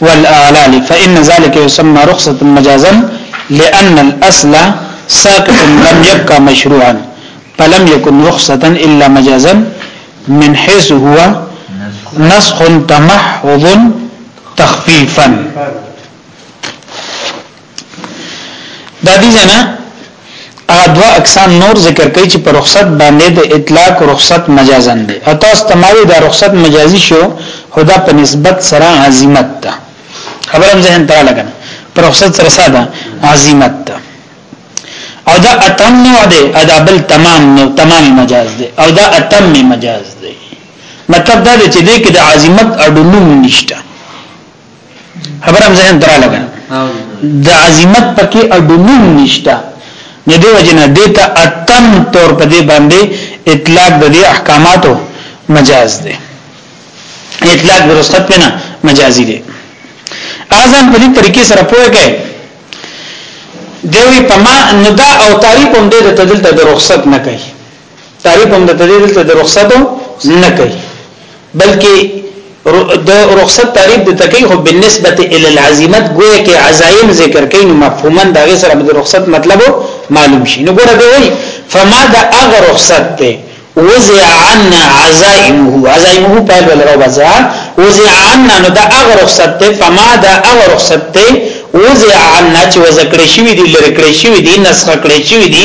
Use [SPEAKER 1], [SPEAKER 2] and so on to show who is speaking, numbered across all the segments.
[SPEAKER 1] والاعلال فان ذلك يسمى رخصة مجازا لان الأسل ساكت لم يبقى مشروعا فلم يكن رخصة الا مجازا من حيث هو نسخ تمحض تخفيفا دا دي نه هغه دوا اقسام نور ذکر کوي چې په رخصت باندې د اطلاق رخصت مجازن دي او تاسو تماري دا رخصت مجازي شو خدا په نسبت سره عظمت ده خبرم ذهن ته لګنه پر رخصت سره ساده عظمت ده او دا اتم نو ده ادا بل تمام نو تمام مجاز ده او دا اتم مجاز ده مطلب دا چې دې کې د عظمت اډلوم نشته خبرم ذهن درا لګا د عظمت پکې اډومون نشتا نو دی وجنه دیتا اتم تور په دې باندې اطلاق د دې احکاماتو مجاز دی اطلاق برسخت پنا مجازي دی اذن په دې طریقې سره پوهه کوي دوی په ما ندا او تعریف هم دې ته دلته د رخصت نه کوي تعریف هم د تدې دلته د رخصت نه کوي بلکې د رخصت تعریف د تکي خو بالنسبه ال العزمت ګویا کې عزایم ذکر کوي نو مفهوما دا غي سره د رخصت مطلب معلوم شي نو ګوره دی فما دا اغ رخصت ته وزع عنا عزائمه عزائمه په بل رو بزا وزع عنا نو دا اغ رخصت ته فما دا اغ رخصت ته وزع عنا چې وزکړې شوی دی لری کړې شوی دی نسخ کړې شوی دی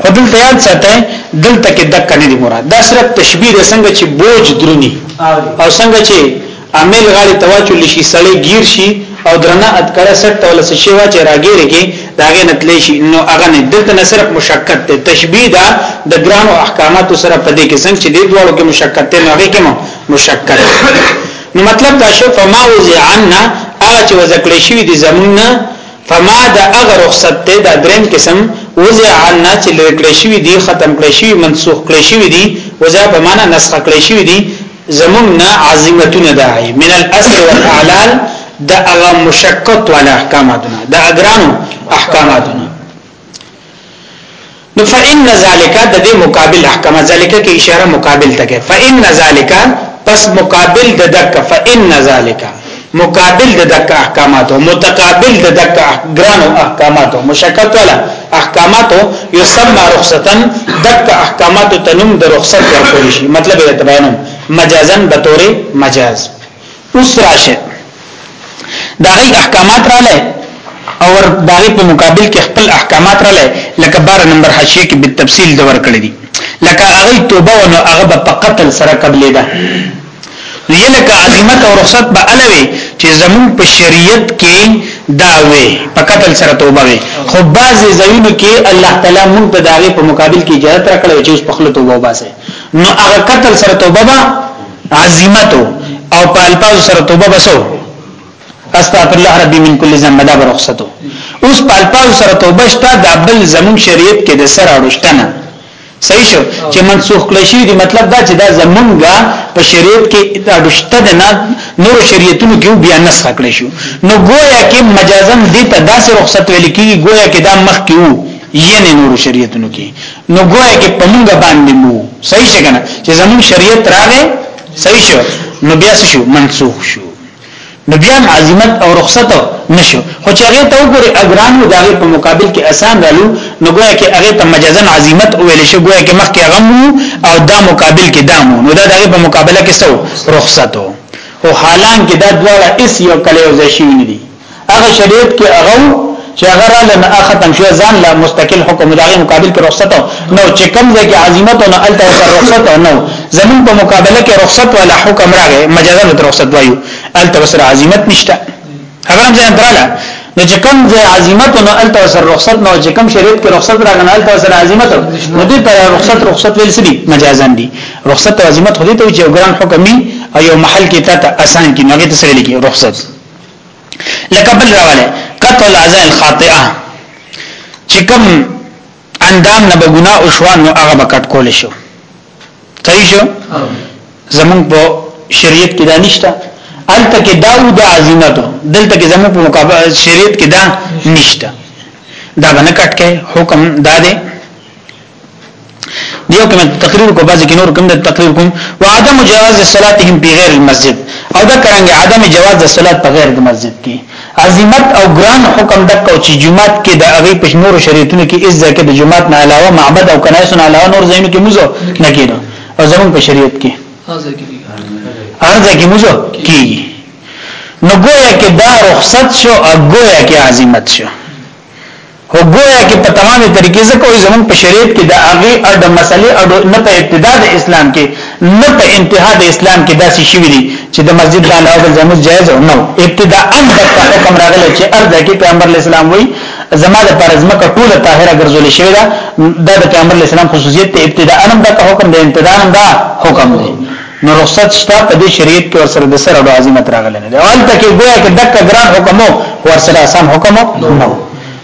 [SPEAKER 1] خو دلته یاد ساته دلته کې دک نه دی مراد دا صرف تشبیه ده څنګه چې بوج درونی او څنګه چې عامل غاړي تواچول شي سړی گیر شي او درنه اتکړه سټ تول څه شي واچ راګیره کې داغه نتلی شي نو هغه نه دلته نه صرف مشقت ته تشبیه ده د ګران او احکامات سره په دې کې څنګه چې دې دواړو کې مشقت ته نه هغه کې مشقت نو مطلب دا شو فما وزعنا هغه چې وزکړې شي دي زمونږ فما د هغه رخصت ته دا دریم قسم وزع عنا چې لری کړی شوی دی ختم کړی شوی منسوخ کړی شوی دی وزع په معنا نسخ کړی شوی دی زمون نه عظمتونه دای من الاسر والاعلال د هغه مشقت ولا احکاماتونه د اجرانو احکاماتونه نو فإن ذالک د دې مقابل احکام ذالک کې اشاره مقابل ته کې فإن ذالک پس مقابل د دک فإن ذالک مقابل د دک احکاماتو متقابل د دک ګران احکاماتو مشکک ولا احکاماتو یسمى رخصتا دک احکاماتو تنم د رخصت ورکول شي مطلب یې تبینم مجازن بطور مجاز اوس راشه دا غي احکامات رااله او دا غي په مقابل کې خپل احکامات رااله لکه بار نمبر حاشیه کې بالتفصیل د ور کړی دي لکه هغه توبه او نو هغه په قتل سره قبلې ده نو یلکه عظمت او رخصت به الوي چې زمون په شریعت کې دا وي په قتل سره توبه وي خو بعض زینو کې الله تعالی مونږ ته داغه په مقابل کې اجازه راکړې چې په خپل توبه وباسه نو هغه قتل سره توبه عزیمت او په الفاظ سره توبه بسو استغفر الله ربي من كل ذنب دا برخصتو اوس په الفاظ سره توبه شته دا بل زمون شریعت کې د سره اړشتنه صحیح شو چې منسوخ کړی شي دی مطلب دا چې دا زمونږه په شریعت کې اړشته ده نه نور شریعتونو کې بیا نسخ کړی شو نو گویا کې مجازن دې ته داسې رخصت ویل کیږي گویا کې دا مخ کې وو یې نه نور شریعتونو کې نو ګویا کې په موږ باندې مو صحیح شګنه چې زموږ شریعت راغې صحیح شو نو بیا څه شو منسوخ شو نو بیا عظمت او رخصت نشو خو چې هغه ته وګوري اجران او دغه په مقابل کې آسان رالو نو ګویا کې هغه ته مجازن عظمت او ویل شي ګویا کې مخکې غم او دا مقابل کې دامو نو دا دغه په مقابله کې سو رخصت او حالان کې دا دواړه اس یو کله یو ځای شي نه دي هغه شریعت کې هغه چې هغه را لنه ختم شو ځان لا مستقل حکم دغه مقابل کې رخصت نو چې کوم ځای کې عظمت او الته رخصت نو زمون په مقابله کې رخصت ولا حکم راغی مجازا د رخصت وایو الته وسر عظمت نشته هغه هم ځان دراله نو چې کوم ځای عظمت نو الته وسر رخصت نو چې کوم شریعت کې رخصت راغی الته وسر عظمت نو دې پر رخصت رخصت ویل سړي مجازا دي رخصت او عظمت خو دې ته چې ګران حکمي او یو محل کې ته اسان کې نو هغه ته سره لیکي رخصت لکه بل راواله قطع الاذان الخاطئه چې کوم اندام نه بګنا او شوان نو هغه بکټ کول شو صحیح شو زمون په شریعت کې دا نشته الته کې دا او د عظمت دلته کې زمون په مقابله شریعت کې دا نشته دا باندې کټ کې حکم دا دی دیو کې تقریر کو بعضی کې نور کوم د تقریر کوم وعدم جواز صلاتهم په غیر المسجد او دا کرانګي عدم جواز د صلات په غیر د مسجد کې عظمت او ګران حکم د کو چې جمعات کې د هغه په نور شریعتونو کې عزت کې د جمعات نه علاوه معبد او کنایس نه علاوه نور زینو کې موزه نه کېدو او زمون په شریعت کې ارزه کې موزه کېږي نو گویا کې دا رخصت شو او گویا کې عظمت شو هو ګویا کې په تمامه طریقې ځکه وي زمون په شریعت کې د هغه اړ د مسلې اړ نه په ابتدا د اسلام کې نه په انتها د اسلام کې داسې شي وي چې د مسجد د علاوه بل زموږ جایز نه ابتدا ان د حکم راغلی چې ارض کې پیغمبر اسلام وي زما د پرز مکه ټوله طاهره ګرځول شوی دا د پیغمبر اسلام خصوصیت ته ابتدا انم دا حکم د انتدام دا حکم دی نو رخصت شته په دې شریعت کې ورسره د سره د عظمت راغلی نه دی او هلته کې ګویا کې دک ګران حکم او ورسره آسان حکم نو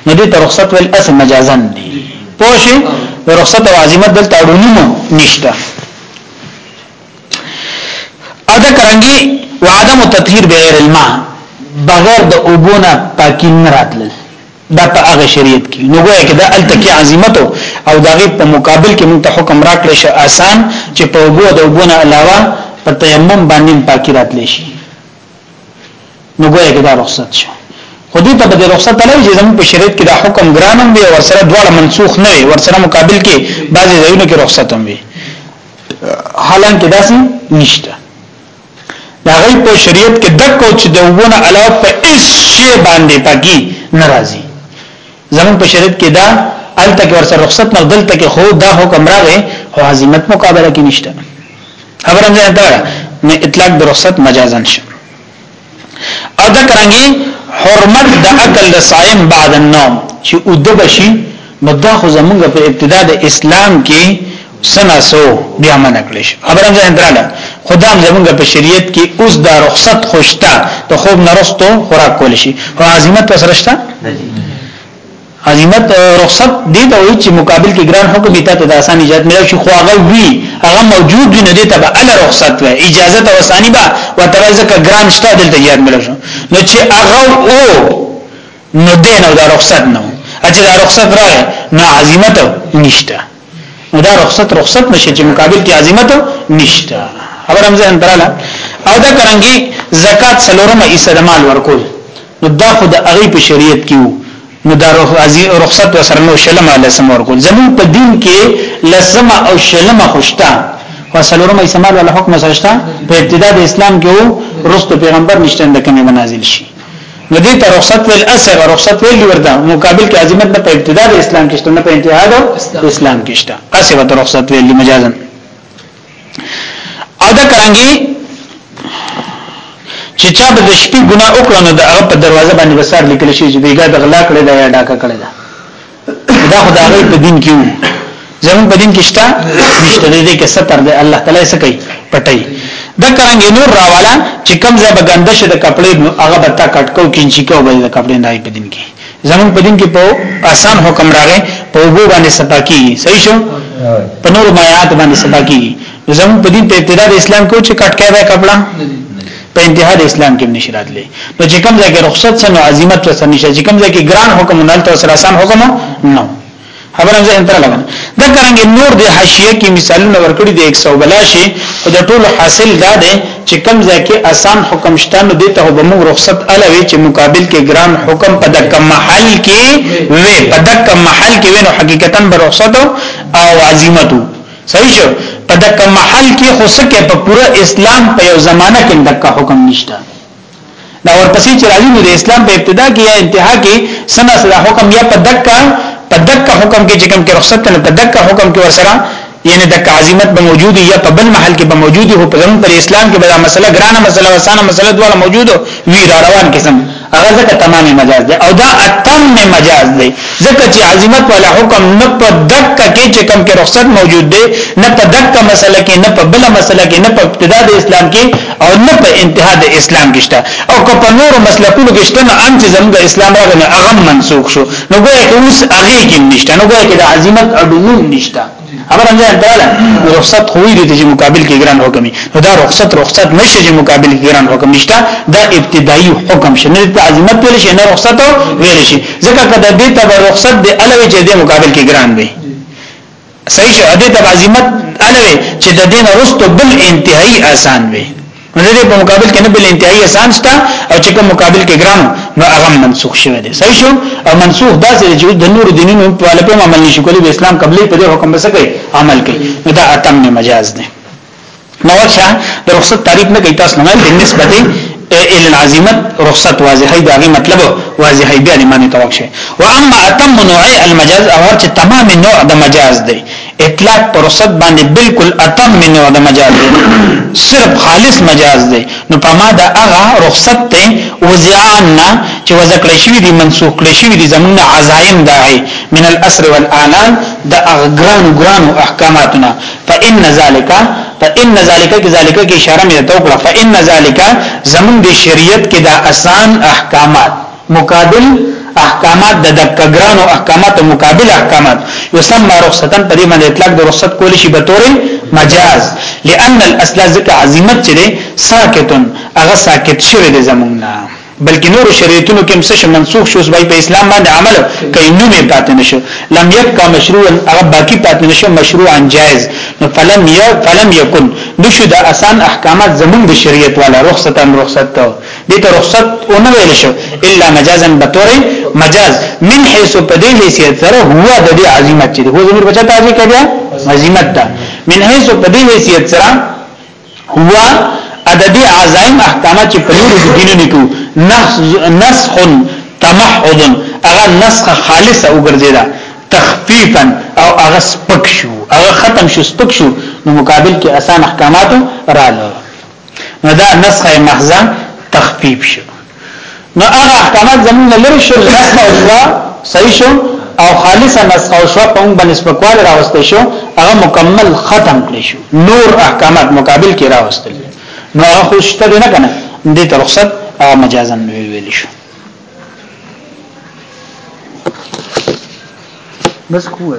[SPEAKER 1] نو دې ته رخصت ول اصل مجازن دی پوښي رخصت او عظمت دلته اړونی نشته ادا کرانګي وعدم تطهير بغیر الماء بغیر د اوبونه پاکي نه راتلل دا په هغه شریعت کې نو ګویا کې دا التکی عظمت او دا غي په مقابل کې مونږ ته حکم راکړی شو آسان چې په وګو د وګونه علاوه په تیمم باندې پاکی راتلی شي نو ګویا کې دا رخصت شو خو دې ته به رخصت نه چې زموږ په شریعت کې دا حکم ګرانم دی او سره دواړه منسوخ نه وي ورسره مقابل کې بعضي ځایونه کې رخصت هم وي حالانکه داسې نشته دا غي په شریعت کې دکو چې د وونه علاوه په اس شی باندې پکی ناراضي زمون په شریعت کې دا الته کې ورسره رخصت نه دلته کې خو دا حکم راغی او عظمت مقابله کې نشته خبره نه ده نه اطلاق د رخصت مجازن شي او دا کرانګي حرمت د عقل د صائم بعد النوم چې او د بشي نو دا خو زمونږ په ابتدا د اسلام کې سناسو بیا منع کړی شي خبره ځان دراله خدام زمونږ په شریعت کې اوس دا رخصت خوشتا ته خوب نرستو خوراک کول شي او عظمت وسرشتا عظمت رخصت دې ته وایي چې مقابل کې ګران حکم ته د آسان ایجاد ملو شي خو هغه وی هغه موجود دی نه دې ته به ال رخصت وي اجازه ته وسانی با وترزه ک ګران شته دلته ایجاد ملو شو نو چې هغه او نو دین او دا رخصت نه اچې دا رخصت راغی نو عظمت نشته نو دا رخصت رخصت نشي چې مقابل کې عظمت نشته خبر هم ځان دراله او دا کرانګي زکات سلورمه ایسه د مال ورکول نو دا خو د هغه په شریعت کې وو نو دا رخصت وسره نو شلمه لسم ورکول زمون په دین کې لسم او شلم خوشتا وسلورم ایسمال ولا حکم سرشتا په ابتدا د اسلام کې وو رست پیغمبر نشته د کمی منازل شي نو دې ته رخصت ویل اسه رخصت ویل ورته مقابل کې عظمت نه په ابتدا د اسلام کې شته نه په انتها د اسلام کې شته اسه ورته رخصت ویل مجازن او دا کرانګي چې چا به د شپې ګناه وکړ نو د هغه په دروازه باندې وسار لیکل شي چې بیګا د غلا کړی دا یا ډاکه کړی دا دا خدای غي په دین کې زمون په دین کې شته نشته دې کې ستر دې الله تعالی سکی پټي دا کرانګ نور راواله چې کم ځای به ګنده شه د کپڑے نو هغه به تا کټ کو کینچی کو به د کپڑے نه په دین کې زمون په دین کې په آسان حکم راغې په وګو باندې سپاکی صحیح شو په نور میات باندې سپاکی زمون په دین په ابتدا د اسلام کو چې کټ کای به کپڑا په انتها د اسلام کې نشي راتلی نو چې کوم ځای کې رخصت سره عظمت سره نشي چې کوم ځای کې ګران حکم نه تل سره آسان حکم نه خبره زه انتر لګم دا څنګه نور د حاشیه کې مثالونه ورکړي د 100 بلاشي او د ټولو حاصل دا دی چې کوم ځای کې آسان حکم شته نو دته به موږ رخصت الوي چې مقابل کې ګران حکم په دغه محل کې وي په دغه محل کې وي نو حقیقتا به رخصت او عظمتو صحیح شو په دغه محل کې خو سکه په پوره اسلام په یو زمانہ کې دغه حکم نشته دا ورپسې چې راځي نو د اسلام په ابتدا کې یا انتها کې سنا سره حکم یا په دغه په دغه حکم کې چې کوم کې رخصت نه په دغه حکم کې ورسره یعنی د عظمت به موجود یا په بل محل کې به موجود هو په زمون پر اسلام کې به دا مسله ګرانه مسله وسانه مسله دواړه موجود وی را روان قسم هغه ځکه تمام مجاز دی او دا اتم مجاز دی ځکه چې عظمت ولا حکم نه په دقه کې چې کم کې رخصت موجود دی نه په دقه مسله کې نه په بل مسله کې نه په ابتدا د اسلام کې او نه په انتها د اسلام کې شته او که په نورو مسلکونو کې شته نو ان چې زموږ اسلام راغی هغه منسوخ شو نو ګویا کې اوس هغه کې نشته نو ګویا کې د عظمت اډوم نشته خبره نه دراله رخصت خو دې چې مقابل کې ګران حکم نو دا رخصت رخصت نشي چې مقابل کې ګران حکم نشته دا ابتدایي حکم شي نه د عظمت ویل شي نه رخصت ویل شي ځکه کله دې ته رخصت دې الوي چې دې مقابل کې ګران وي صحیح شه دې ته عظمت الوي چې د دین رستو بل انتهایی آسان وي نو د دې په مقابل کې نه بل انتهایی آسان شته او چې کوم مقابل کې ګران نو هغه منسوخ شوی دی صحیح شو او منسوخ دا چې د نور دینونو په اړه په عمل نشي کولی د اسلام قبلې په دې حکم بس کوي عمل کوي نو دا اتم نه مجاز دی نو ورشه د رخصت تعریف نه کوي تاسو نه د نسبت ال العزمت رخصت واضحه دا غي مطلب واضحه بیا لمانه توقشه واما اتم نوع المجاز او هر چې تمام نوع د مجاز دی اطلاق پر رخصت باندې بالکل اتم من نوع د مجاز دی صرف خالص مجاز دی نو په ما د هغه رخصت ته وزعان نه چې وزکړې شوی دی منسوخ کړې شوی دی زمونږ عزایم داعی من الاسر والانان د اغګران ګران احکاماتنا فان ذالک فان ذالک کی ذالک کی اشاره مې ته وکړه فان ذالک زمونږ شریعت کې دا آسان احکامات مقابل احکامات د دک ګرانو احکامات او مقابل احکامات یسمى رخصتا په دې باندې اطلاق د رخصت کول شي به تور مجاز لئن الاصل ذکر عظمت چې ساکتون هغه ساکت شوی د زمونږ نه بلکې نور شریعتونو کې مسش منسوخ شو سبای په اسلام باندې عمل کوي نو نه پاتې نشو لم يبقى مشروعا هغه باقی پاتې نشو مشروعا جائز نو فلم یا فلم یکن نشو د اسان احکامات زمونږ د شریعت والا رخصتا رخصت ته دې ته رخصت او نه ویل شو الا مجازا بطور مجاز من حيث په دې حیثیت سره هو د دې عظمت چې هو زمير بچا تاجي کړیا عظمت ده من حيث په دې حیثیت سره هو عددي عزائم احکامات چې په نور دینونو کې نسخ تمحض هغه نسخ خالصه وګرځیدا تخفیفا او هغه سپک شو هغه ختم شو سپک شو نو مقابل کې اسان احکامات رااله نو دا نسخه محضه تخفیف شو نو هغه احکامات زمونږ لری شو نسخه شو صحیح شو او خالصه نسخه شو په موږ باندې سپکوال راوستي شو هغه مکمل ختم کړی شو نور احکامات مقابل کې راوستل نو هغه خوشته نه کنه دې ته رخصت هغه مجازن ویل شو بس کوه